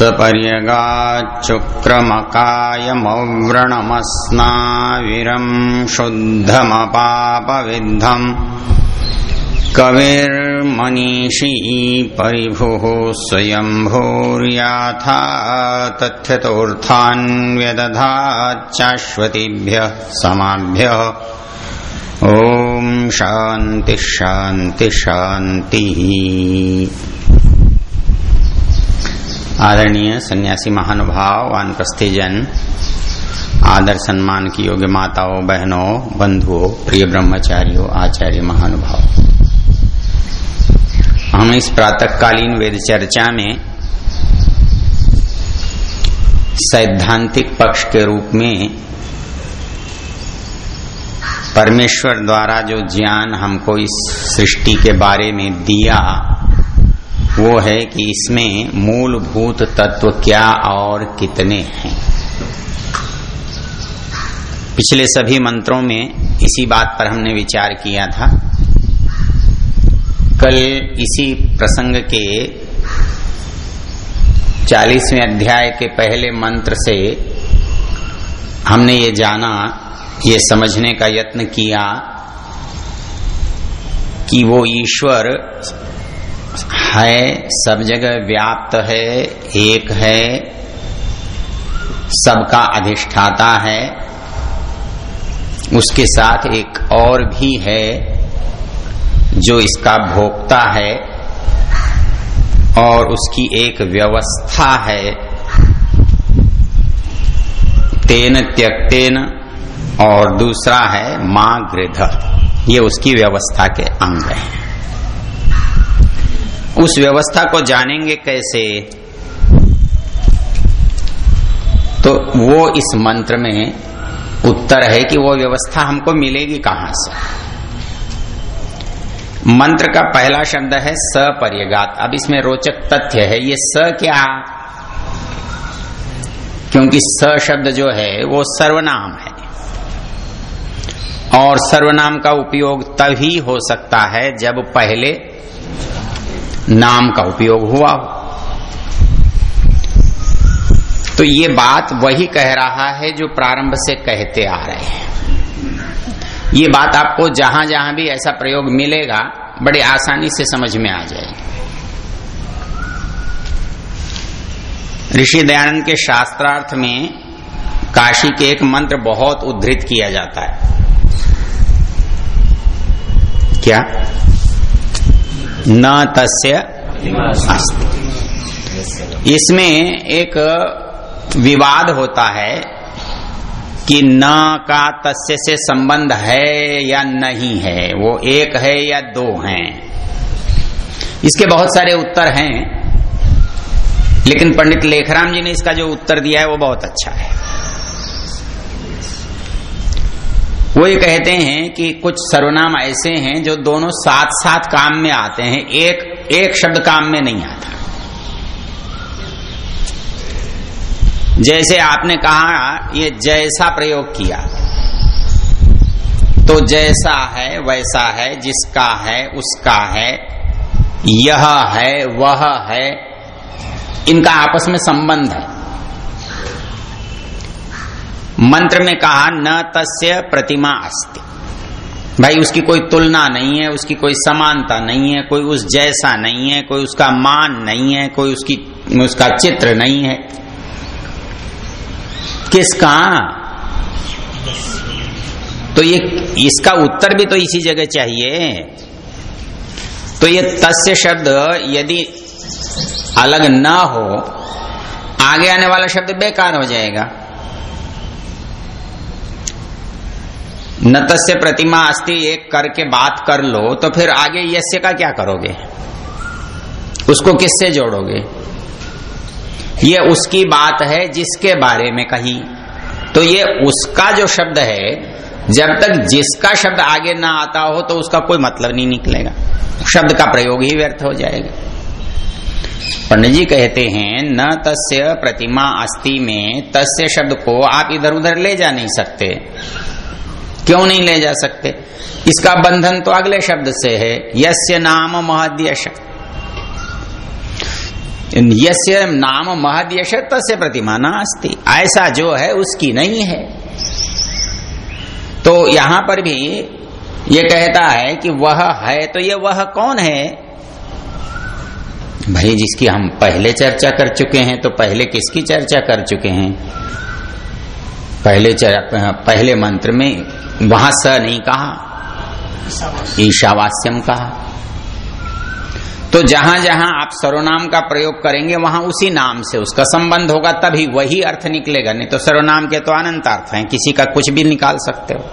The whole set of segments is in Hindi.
सपर्यगाच्चुक्रमकायमव्रणमस्नाविरम् शुद्धमपापविद्धम् कविर्मनीषी परिभुः स्वयम्भूर्याथा तथ्यतोऽर्थान्व्यदधाच्चाश्वतीभ्यः समाभ्यः। ॐ शान्ति शान्ति शान्तिः। आदरणीय सन्यासी महानुभाव वानप्रस्थी जन आदर सम्मान की योग्य माताओं, बहनों, बंधुओं, प्रिय ब्रह्मचारियों, आचार्य महानुभाव। हम इस प्रातकालीन वेद चर्चा में सैद्धांतिक पक्ष के रूप में परमेश्वर द्वारा जो ज्ञान हमको इस सृष्टि के बारे में दिया वो है कि इसमें मूलभूत तत्व क्या और कितने हैं। पिछले सभी मंत्रों में इसी बात पर हमने विचार किया था। कल इसी प्रसंग के चालीसवें अध्याय के पहले मंत्र से हमने ये जाना, ये समझने का यत्न किया कि वो ईश्वर है, सब जगह व्याप्त है, एक है, सबका अधिष्ठाता है, उसके साथ एक और भी है, जो इसका भोक्ता है, और उसकी एक व्यवस्था है। तेन त्यक्तेन, और दूसरा है माँ गृध ये उसकी व्यवस्था के अंग हैं। उस व्यवस्था को जानेंगे कैसे? तो वो इस मंत्र में उत्तर है कि वो व्यवस्था हमको मिलेगी कहाँ से? मंत्र का पहला शब्द है सपर्यगात अब इसमें रोचक तथ्य है, ये स क्या? क्योंकि स शब्द जो है, वो सर्वनाम है। और सर्वनाम का उपयोग तभी हो सकता है जब पहले नाम का उपयोग हुआ। हो तो ये बात वही कह रहा है जो प्रारंभ से कहते आ रहे हैं। ये बात आपको जहाँ जहाँ भी ऐसा प्रयोग मिलेगा, बड़े आसानी से समझ में आ जाएगी। ऋषि दयानंद के शास्त्रार्थ में काशी के एक मंत्र बहुत उद्धृत किया जाता है। क्या? न तस्य इसमें एक विवाद होता है कि न का तस्य से संबंध है या नहीं है, वो एक है या दो हैं। इसके बहुत सारे उत्तर हैं, लेकिन पंडित लेखराम जी ने इसका जो उत्तर दिया है, वो बहुत अच्छा है। वो ये कहते हैं कि कुछ सर्वनाम ऐसे हैं जो दोनों साथ साथ काम में आते हैं, एक एक शब्द काम में नहीं आता। जैसे आपने कहा, ये जैसा प्रयोग किया तो जैसा है, वैसा है, जिसका है, उसका है, यह है, वह है, इनका आपस में संबंध है। मंत्र में कहा, न तस्य प्रतिमा अस्ति। भाई, उसकी कोई तुलना नहीं है, उसकी कोई समानता नहीं है, कोई उस जैसा नहीं है, कोई उसका मान नहीं है, कोई उसकी, उसका चित्र नहीं है। किसका? तो ये, इसका उत्तर भी तो इसी जगह चाहिए। तो ये तस्य शब्द, यदि अलग न हो, आगे आने वाला शब्द बेकार हो जाएगा। नतस्य प्रतिमा अस्ति, एक करके बात कर लो तो फिर आगे यस्य का क्या करोगे? उसको किससे जोड़ोगे? ये उसकी बात है जिसके बारे में कही। तो ये उसका जो शब्द है, जब तक जिसका शब्द आगे ना आता हो तो उसका कोई मतलब नहीं निकलेगा। शब्द का प्रयोग ही व्यर्थ हो जाएगा। पंडित जी कहते हैं, न तस्य प्रतिमा अस्ति में, तस्य शब्द को आप इधर उधर ले जा नहीं सकते। क्यों नहीं ले जा सकते? इसका बंधन तो अगले शब्द से है, यस्य नाम महद्यश। यस्य नाम महद यश तस्य प्रतिमा नास्ति। ऐसा जो है, उसकी नहीं है। तो यहाँ पर भी ये कहता है कि वह है तो ये वह कौन है? भाई, जिसकी हम पहले चर्चा कर चुके हैं तो पहले किसकी चर्चा कर चुके हैं? पहले पहले मंत्र में वहाँ स नहीं कहा, ईशावास्यम कहा। तो जहाँ जहाँ आप सर्वनाम का प्रयोग करेंगे, वहाँ उसी नाम से उसका संबंध होगा, तभी वही अर्थ निकलेगा। नहीं तो सर्वनाम के तो अनंत अर्थ हैं, किसी का कुछ भी निकाल सकते हो।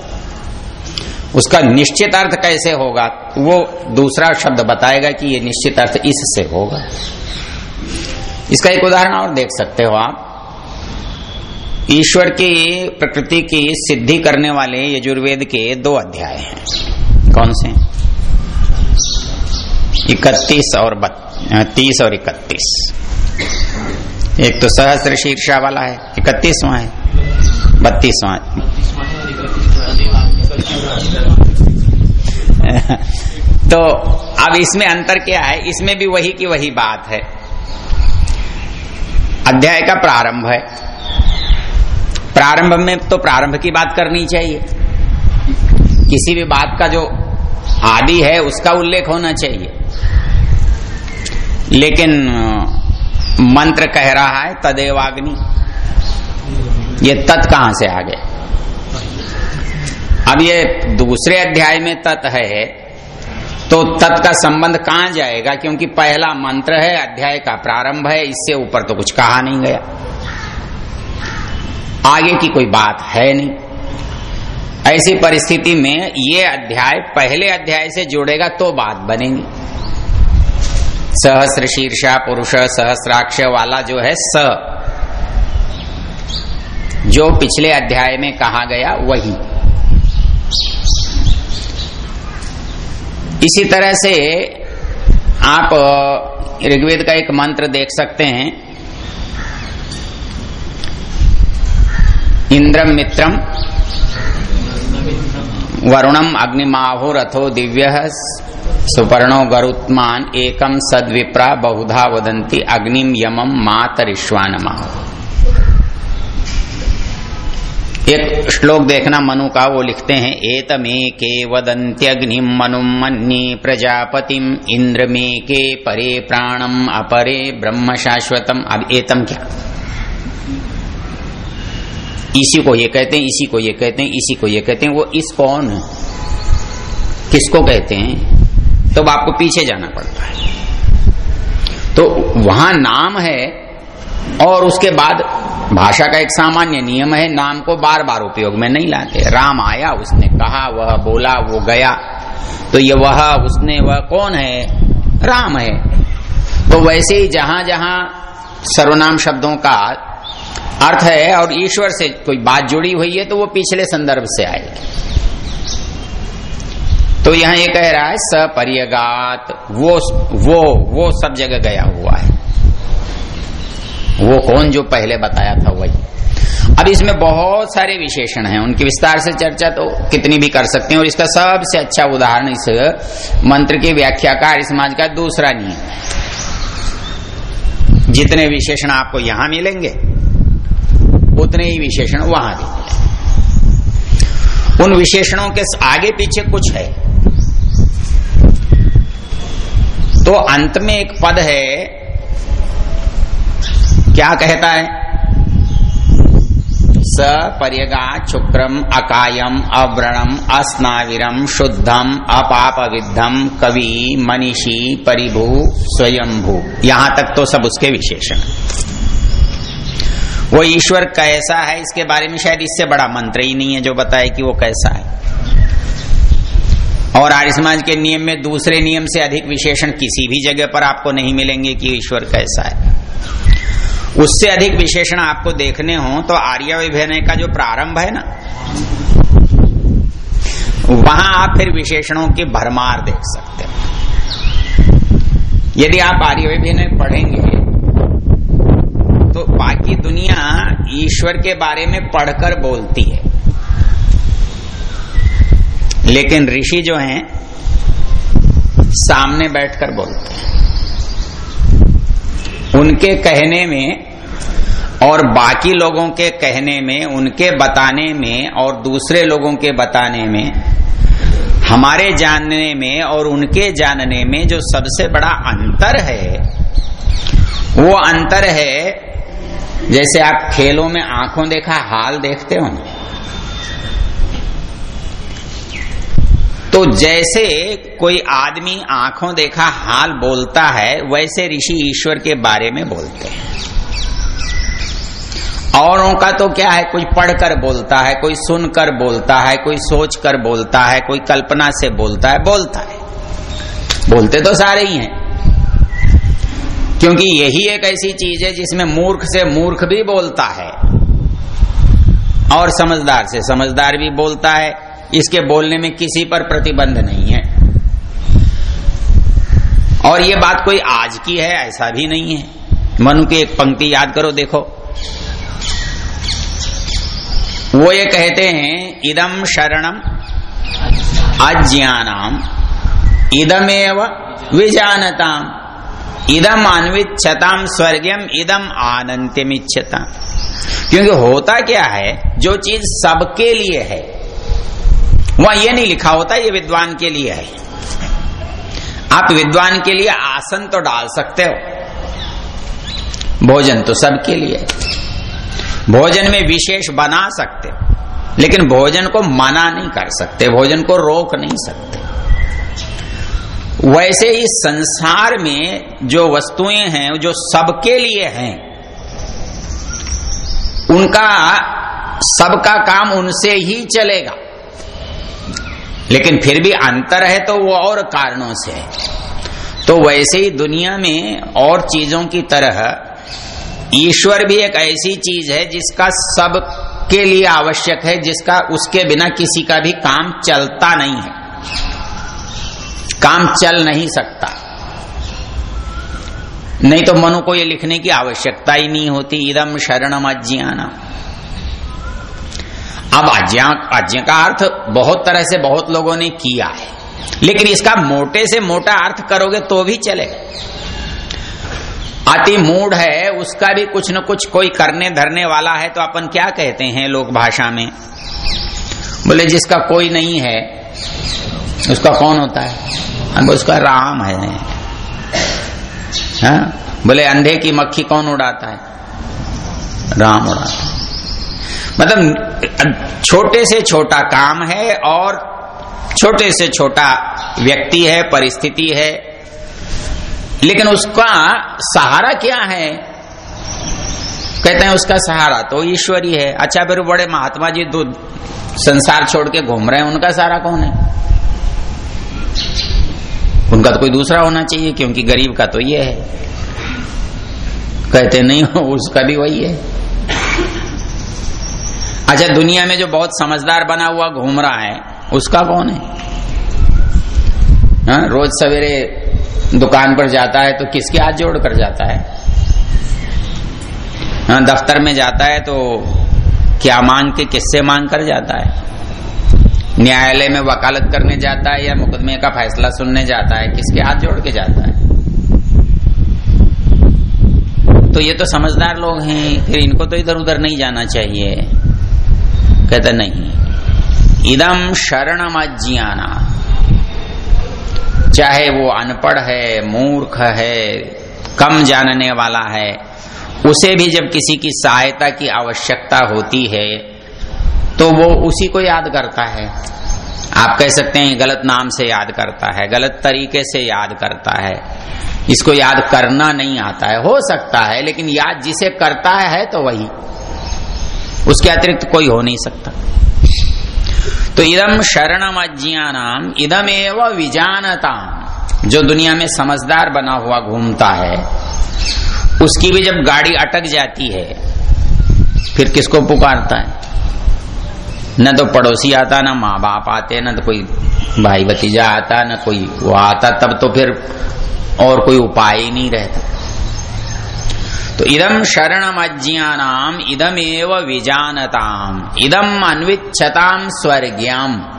उसका निश्चित अर्थ कैसे होगा, वो दूसरा शब्द बताएगा कि ये निश्चित अर्थ इससे होगा। इसका एक उदाहरण और देख सकते हो आप। ईश्वर की प्रकृति की सिद्धि करने वाले यजुर्वेद के दो अध्याय हैं। कौन से? इकतीस और तीस और इकतीस। एक तो सहस्त्र शीर्षा वाला है, इकतीसवा है, बत्तीसवा तो अब इसमें अंतर क्या है? इसमें भी वही की वही बात है। अध्याय का प्रारंभ है। प्रारंभ में तो प्रारंभ की बात करनी चाहिए। किसी भी बात का जो आदि है, उसका उल्लेख होना चाहिए। लेकिन, मंत्र कह रहा है, तदेवाग्नि। ये तत् कहाँ से आ गए अब ये दूसरे अध्याय में तत् है तो तत् का संबंध कहाँ जाएगा? क्योंकि पहला मंत्र है, अध्याय का प्रारंभ है, इससे ऊपर तो कुछ कहा नहीं गया। आगे की कोई बात है नहीं। ऐसी परिस्थिति में ये अध्याय पहले अध्याय से जुड़ेगा तो बात बनेगी। सहस्र शीर्षा पुरुष, सहस्राक्ष वाला जो है स, जो पिछले अध्याय में कहा गया वही। इसी तरह से आप ऋग्वेद का एक मंत्र देख सकते हैं। इंद्रम मित्रम वरुणम अग्निमाहुरथो दिव्य। सुपर्णो गरुत्मान एकम सद्विप्रा बहुधा वदंती अग्निम यमम मातरिश्वानमा एक श्लोक देखना मनु का, वो लिखते हैं एतमे के वदंत्यग्निम मनुम मन्ये प्रजापतिम इंद्र मे के परे प्राणम अपरे ब्रह्म शाश्वतम अब एतम क्या? इसी को ये कहते हैं, इसी को ये कहते हैं, इसी को ये कहते हैं। वो इस कौन किसको कहते हैं? तो आपको पीछे जाना पड़ता है। तो वहाँ नाम है और उसके बाद भाषा का एक सामान्य नियम है, नाम को बार बार उपयोग में नहीं लाते। राम आया, उसने कहा, वह बोला, वो गया। तो ये वह, उसने वह कौन है? राम है। तो वैसे ही जहाँ जहाँ सर्वनाम शब्दों का अर्थ है, और ईश्वर से कोई बात जुड़ी हुई है तो वो पिछले संदर्भ से आएगी तो यहाँ ये कह रहा है, सपर्यगात, वो वो वो सब जगह गया हुआ है। वो कौन जो पहले बताया था वही। अब इसमें बहुत सारे विशेषण हैं, उनकी विस्तार से चर्चा तो कितनी भी कर सकते हैं, और इसका सबसे अच्छा उदाहरण इस मंत्र के व्याख्याकार समाज का दूसरा नियम जितने विशेषण आपको यहाँ मिलेंगे उतने ही विशेषण वहाँ भी मिले। उन विशेषणों के आगे पीछे कुछ है। तो अंत में एक पद है, क्या कहता है? स पर्यगा शुक्रम अकायम अव्रणम अस्नाविरम शुद्धम अपाप विद्धम कवि मनीषी परिभू स्वयंभू। यहाँ तक तो सब उसके विशेषण। वो ईश्वर कैसा है, इसके बारे में शायद इससे बड़ा मंत्र ही नहीं है जो बताए कि वो कैसा है। और आर्य समाज के नियम में दूसरे नियम से अधिक विशेषण किसी भी जगह पर आपको नहीं मिलेंगे कि ईश्वर कैसा है। उससे अधिक विशेषण आपको देखने हो तो आर्य विभेदय का जो प्रारंभ है ना, वहाँ आप फिर विशेषणों की भरमार देख सकते हैं। यदि आप आर्य विभेदय पढ़ेंगे तो बाकी दुनिया ईश्वर के बारे में पढ़कर बोलती है। लेकिन ऋषि जो हैं, सामने बैठकर बोलते हैं। उनके कहने में और बाकी लोगों के कहने में, उनके बताने में और दूसरे लोगों के बताने में, हमारे जानने में और उनके जानने में जो सबसे बड़ा अंतर है, वो अंतर है जैसे आप खेलों में आँखों देखा, हाल देखते हो तो जैसे कोई आदमी आँखों देखा, हाल बोलता है, वैसे ऋषि ईश्वर के बारे में बोलते हैं। औरों का तो क्या है, कोई पढ़कर बोलता है, कोई सुनकर बोलता है, कोई सोच कर बोलता है, कोई कल्पना से बोलता है बोलता है। बोलते तो सारे ही हैं। क्योंकि यही एक ऐसी चीज़ है जिसमें मूर्ख से मूर्ख भी बोलता है। और समझदार से समझदार भी बोलता है। इसके बोलने में किसी पर प्रतिबंध नहीं है। और ये बात कोई आज की है, ऐसा भी नहीं है। मनु की एक पंक्ति याद करो, देखो। वो ये कहते हैं इदम शरणम अज्ञानाम, इदमेव विजानताम। इदम अन्विच्छताम स्वर्गम इदम आनंत्यमिच्छता क्योंकि होता क्या है, जो चीज़ सबके लिए है, वह यह नहीं लिखा होता, ये विद्वान के लिए है। आप विद्वान के लिए आसन तो डाल सकते हो। भोजन तो सबके लिए। भोजन में विशेष बना सकते लेकिन भोजन को मना नहीं कर सकते, भोजन को रोक नहीं सकते। वैसे ही संसार में जो वस्तुएँ हैं, जो सबके लिए हैं, उनका, सबका काम उनसे ही चलेगा। लेकिन फिर भी अंतर है तो वो और कारणों से है। तो वैसे ही दुनिया में और चीज़ों की तरह ईश्वर भी एक ऐसी चीज़ है जिसका सब के लिए आवश्यक है, जिसका उसके बिना किसी का भी काम चलता नहीं है। काम चल नहीं सकता। नहीं तो मनु को ये लिखने की आवश्यकता ही नहीं होती, इदम शरणम अज्ञाना अब अज्ञा अज्ञा का अर्थ बहुत तरह से बहुत लोगों ने किया है, लेकिन इसका मोटे से मोटा अर्थ करोगे तो भी चलेगा अति मूड है, उसका भी कुछ न कुछ कोई करने धरने वाला है तो अपन क्या कहते हैं लोक भाषा में? बोले, जिसका कोई नहीं है उसका कौन होता है? हम उसका राम है। हा? बोले, अंधे की मक्खी कौन उड़ाता है? राम उड़ाता है। मतलब छोटे से छोटा काम है और छोटे से छोटा व्यक्ति है, परिस्थिति है। लेकिन उसका सहारा क्या है? कहते हैं, उसका सहारा तो ईश्वरी है। अच्छा फिर बड़े महात्मा जी तो संसार छोड़ के घूम रहे हैं, उनका सारा कौन है? उनका तो कोई दूसरा होना चाहिए, क्योंकि गरीब का तो ये है। कहते, नहीं हो उसका भी वही है। अच्छा दुनिया में जो बहुत समझदार बना हुआ घूम रहा है, उसका कौन है? हा? रोज सवेरे दुकान पर जाता है तो किसके हाथ जोड़ कर जाता है? हाँ दफ्तर में जाता है तो क्या मांग के किससे मांग कर जाता है? न्यायालय में वकालत करने जाता है या मुकदमे का फैसला सुनने जाता है? किसके हाथ जोड़ के जाता है? तो ये तो समझदार लोग हैं, फिर इनको तो इधर उधर नहीं जाना चाहिए। कहते नहीं। इदम शरण अज्ञाना चाहे वो अनपढ़ है, मूर्ख है, कम जानने वाला है उसे भी जब किसी की सहायता की आवश्यकता होती है तो वो उसी को याद करता है। आप कह सकते हैं, गलत नाम से याद करता है, गलत तरीके से याद करता है। इसको याद करना नहीं आता है। हो सकता है, लेकिन याद जिसे करता है तो वही। उसके अतिरिक्त कोई हो नहीं सकता। तो इदम शरणम अज्ञानाम इदम एवं विजानता जो दुनिया में समझदार बना हुआ घूमता है उसकी भी जब गाड़ी अटक जाती है, फिर किसको पुकारता है? न तो पड़ोसी आता, ना माँ बाप आते, न तो कोई भाई भतीजा आता, ना कोई वो आता, तब तो फिर और कोई उपाय ही नहीं रहता। तो इदम शरणम अज्ञानाम इदम एव विजानताम इदम अन्विच्छताम स्वर्ग्याम।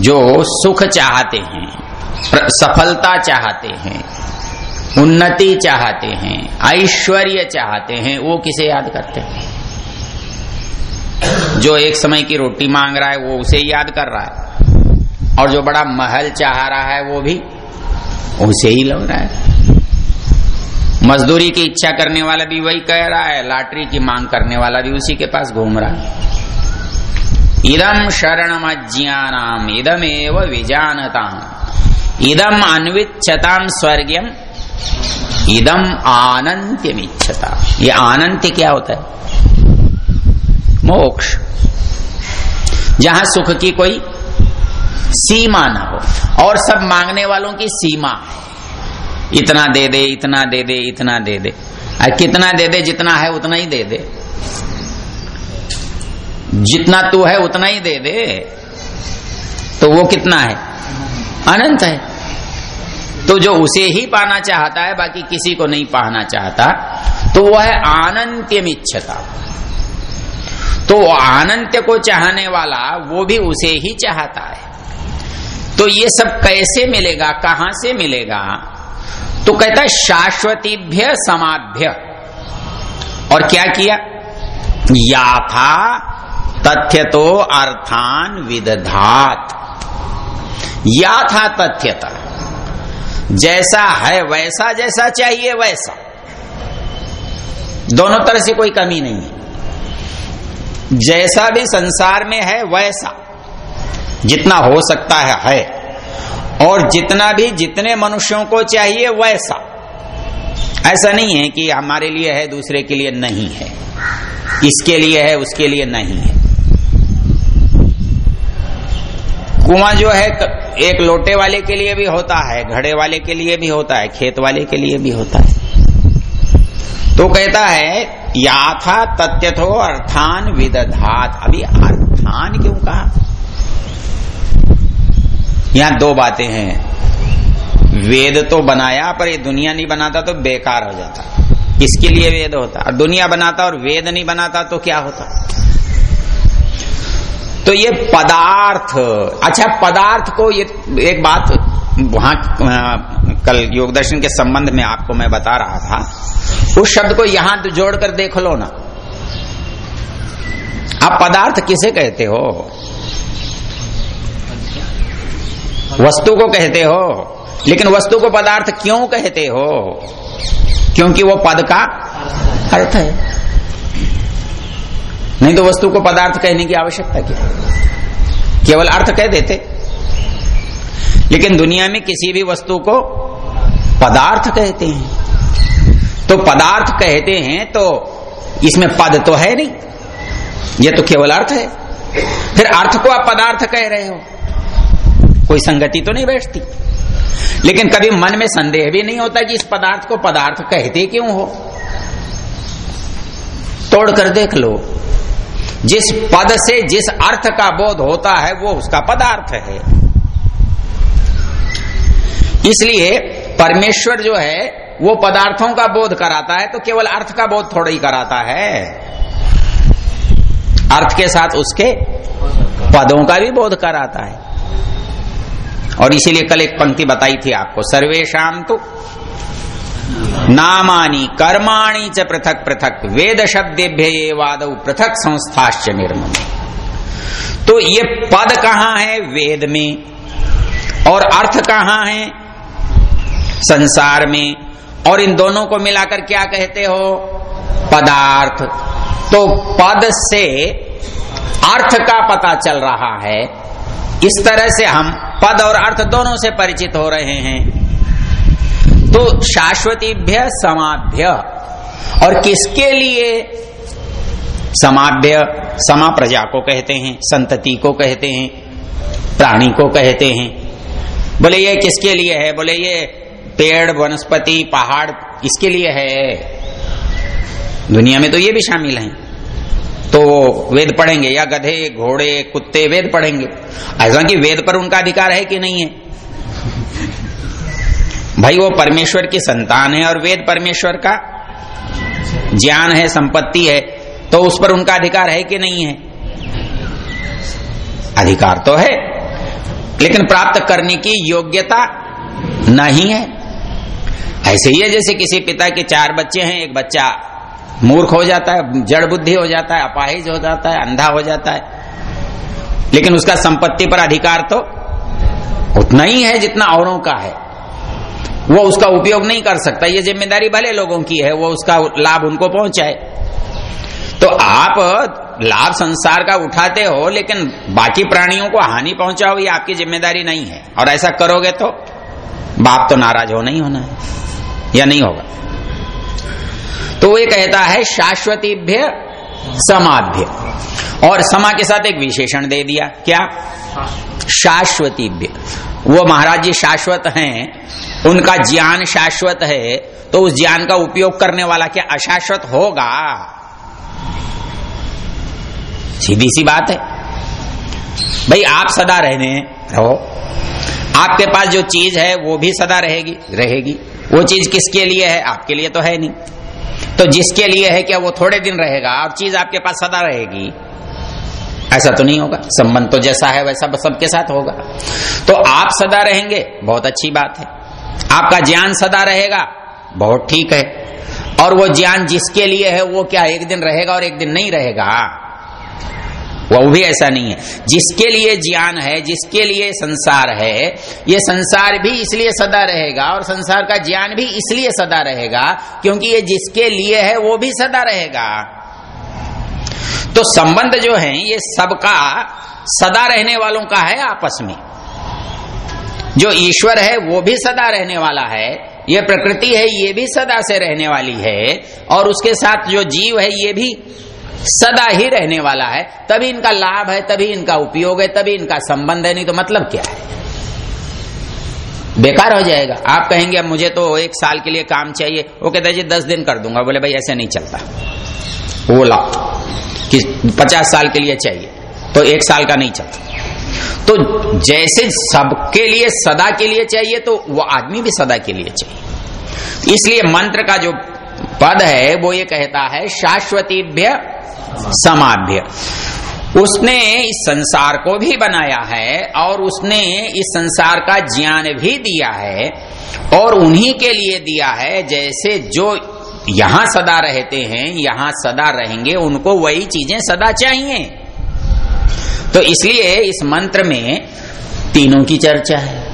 जो सुख चाहते हैं सफलता चाहते हैं उन्नति चाहते हैं, ऐश्वर्य चाहते हैं, वो किसे याद करते हैं? जो एक समय की रोटी मांग रहा है, वो उसे याद कर रहा है। और जो बड़ा महल चाह रहा है, वो भी उसे ही लग रहा है। मजदूरी की इच्छा करने वाला भी वही कह रहा है, लॉटरी की मांग करने वाला भी उसी के पास घूम रहा है। इदम शरणम अज्ञानाम इदम एव विजानताम, इदम अन्विच्छताम स्वर्गीयम इदम आनंत्यमिच्छता ये आनंत्य क्या होता है? मोक्ष। जहाँ सुख की कोई सीमा ना हो, और सब मांगने वालों की सीमा। इतना दे दे, इतना दे दे, इतना दे दे। और कितना दे दे, जितना है उतना ही दे दे। जितना तू है उतना ही दे दे। तो वो कितना है? अनंत है। तो जो उसे ही पाना चाहता है, बाकी किसी को नहीं पाना चाहता तो वह है आनंत्यम इच्छता तो आनंत्य को चाहने वाला, वो भी उसे ही चाहता है। तो ये सब कैसे मिलेगा, कहाँ से मिलेगा? तो कहता है, शाश्वतीभ्य समाभ्य। और क्या किया? याथा तथ्य तो अर्थान विदधात। या था तथ्यता। जैसा है वैसा, जैसा चाहिए वैसा। दोनों तरह से कोई कमी नहीं है। जैसा भी संसार में है, वैसा। जितना हो सकता है है। और जितना भी जितने मनुष्यों को चाहिए, वैसा। ऐसा नहीं है कि हमारे लिए है, दूसरे के लिए नहीं है। इसके लिए है, उसके लिए नहीं है। कुआँ जो है, एक लोटे वाले के लिए भी होता है, घड़े वाले के लिए भी होता है, खेत वाले के लिए भी होता है। तो कहता है, याथा तथ्यथो अर्थान विदधात। अभी अर्थान क्यों कहा? यहाँ दो बातें हैं। वेद तो बनाया, पर ये दुनिया नहीं बनाता तो बेकार हो जाता। इसके लिए वेद होता? और दुनिया बनाता और वेद नहीं बनाता तो क्या होता? तो ये पदार्थ अच्छा पदार्थ को ये, एक बात वहाँ कल योग दर्शन के संबंध में आपको मैं बता रहा था, उस शब्द को यहाँ जोड़कर देख लो ना। आप पदार्थ किसे कहते हो? वस्तु को कहते हो, लेकिन वस्तु को पदार्थ क्यों कहते हो? क्योंकि वो पद का अर्थ है। नहीं तो वस्तु को पदार्थ कहने की आवश्यकता क्या? केवल अर्थ कह देते। लेकिन दुनिया में किसी भी वस्तु को पदार्थ कहते हैं। तो पदार्थ कहते हैं तो इसमें पद तो है नहीं। यह तो केवल अर्थ है। फिर अर्थ को आप पदार्थ कह रहे हो। कोई संगति तो नहीं बैठती। लेकिन कभी मन में संदेह भी नहीं होता कि इस पदार्थ को पदार्थ कहते क्यों हो? तोड़ कर देख लो। जिस पद से जिस अर्थ का बोध होता है, वो उसका पदार्थ है। इसलिए परमेश्वर जो है, वो पदार्थों का बोध कराता है तो केवल अर्थ का बोध थोड़ा ही कराता है। अर्थ के साथ उसके पदों का भी बोध कराता है। और इसीलिए कल एक पंक्ति बताई थी आपको सर्वेशम तो नामानी कर्माणी च पृथक पृथक वेद शब्देभ्य वाद पृथक संस्थाश्च निर्मम। तो ये पद कहाँ है? वेद में। और अर्थ कहाँ है? संसार में। और इन दोनों को मिलाकर क्या कहते हो? पदार्थ। तो पद से अर्थ का पता चल रहा है। इस तरह से हम पद और अर्थ दोनों से परिचित हो रहे हैं। तो शाश्वतीभ्य समाभ्य। और किसके लिए समाभ्य? समा प्रजा को कहते हैं, संतति को कहते हैं, प्राणी को कहते हैं। बोले, ये किसके लिए है? बोले, ये पेड़, वनस्पति, पहाड़ इसके लिए है? दुनिया में तो ये भी शामिल हैं। तो वेद पढ़ेंगे, या गधे, घोड़े, कुत्ते वेद पढ़ेंगे। ऐसा कि वेद पर उनका अधिकार है कि नहीं है? भाई, वो परमेश्वर की संतान है और वेद परमेश्वर का ज्ञान है, संपत्ति है तो उस पर उनका अधिकार है कि नहीं है? अधिकार तो है, लेकिन प्राप्त करने की योग्यता नहीं है। ऐसे ही है जैसे किसी पिता के चार बच्चे हैं, एक बच्चा मूर्ख हो जाता है, जड़ बुद्धि हो जाता है, अपाहिज हो जाता है, अंधा हो जाता है, लेकिन उसका संपत्ति पर अधिकार तो उतना ही है जितना औरों का है। वो उसका उपयोग नहीं कर सकता। ये ज़िम्मेदारी भले लोगों की है, वो उसका लाभ उनको पहुँचाए। तो आप लाभ संसार का उठाते हो, लेकिन बाकी प्राणियों को हानि पहुंचाओ, ये आपकी ज़िम्मेदारी नहीं है। और ऐसा करोगे तो बाप तो नाराज़ हो नहीं होना है, या नहीं होगा? तो वो कहता है, शाश्वतीभ्य समाभ्य और समा के साथ एक विशेषण दे दिया, क्या? शाश्वतीभ्य। वो महाराज जी शाश्वत हैं उनका ज्ञान शाश्वत है तो उस ज्ञान का उपयोग करने वाला क्या अशाश्वत होगा? सीधी सी बात है। भाई, आप सदा रहने, रहो। आपके पास जो चीज़ है, वो भी सदा रहेगी रहेगी। वो चीज़ किसके लिए है? आपके लिए तो है नहीं। तो जिसके लिए है क्या, वो थोड़े दिन रहेगा, और चीज़ आपके पास सदा रहेगी? ऐसा तो नहीं होगा। संबंध तो जैसा है, वैसा सबके साथ होगा। तो आप सदा रहेंगे, बहुत अच्छी बात है। आपका ज्ञान सदा रहेगा। बहुत ठीक है। और वो ज्ञान जिसके लिए है, वो क्या एक दिन रहेगा और एक दिन नहीं रहेगा? वो भी ऐसा नहीं है। जिसके लिए ज्ञान है, जिसके लिए संसार है, ये संसार भी इसलिए सदा रहेगा और संसार का ज्ञान भी इसलिए सदा रहेगा क्योंकि ये जिसके लिए है, वो भी सदा रहेगा। तो संबंध जो है, ये सबका सदा रहने वालों का है आपस में। जो ईश्वर है, वो भी सदा रहने वाला है। ये प्रकृति है, ये भी सदा से रहने वाली है। और उसके साथ जो जीव है, ये भी सदा ही रहने वाला है। तभी इनका लाभ है, तभी इनका उपयोग है, तभी इनका संबंध है, नहीं तो मतलब क्या है? बेकार हो जाएगा। आप कहेंगे, अब मुझे तो एक साल के लिए काम चाहिए। वो कहते जी, दस दिन कर दूँगा। बोले, भाई, ऐसे नहीं चलता। वो लाभ कि पचास साल के लिए चाहिए तो एक साल का नहीं चलता। तो जैसे सबके लिए, सदा के लिए चाहिए तो वो आदमी भी सदा के लिए चाहिए। इसलिए मंत्र का जो पद है, वो ये कहता है, शाश्वतीभ्य समाभ्य। उसने इस संसार को भी बनाया है, और उसने इस संसार का ज्ञान भी दिया है, और उन्हीं के लिए दिया है, जैसे जो यहाँ सदा रहते हैं, यहाँ सदा रहेंगे, उनको वही चीज़ें सदा चाहिए। तो इसलिए इस मंत्र में तीनों की चर्चा है।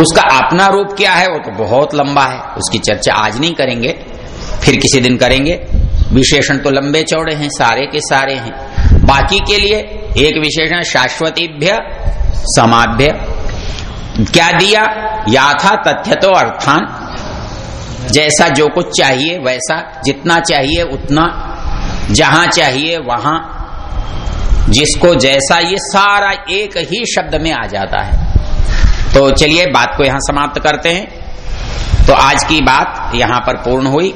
उसका अपना रूप क्या है, वो तो बहुत लंबा है। उसकी चर्चा आज नहीं करेंगे, फिर किसी दिन करेंगे। विशेषण तो लंबे चौड़े हैं, सारे के सारे हैं। बाकी के लिए एक विशेषण, शाश्वतीभ्य, समाभ्य। क्या दिया? या था तथ्य तो अर्थान। जैसा जो कुछ चाहिए, वैसा जितना चाहिए, उतना जहाँ चाहिए, वहाँ जिसको जैसा ये सारा एक ही शब्द में आ जाता है। तो चलिए बात को यहाँ समाप्त करते हैं। तो आज की बात यहाँ पर पूर्ण हुई।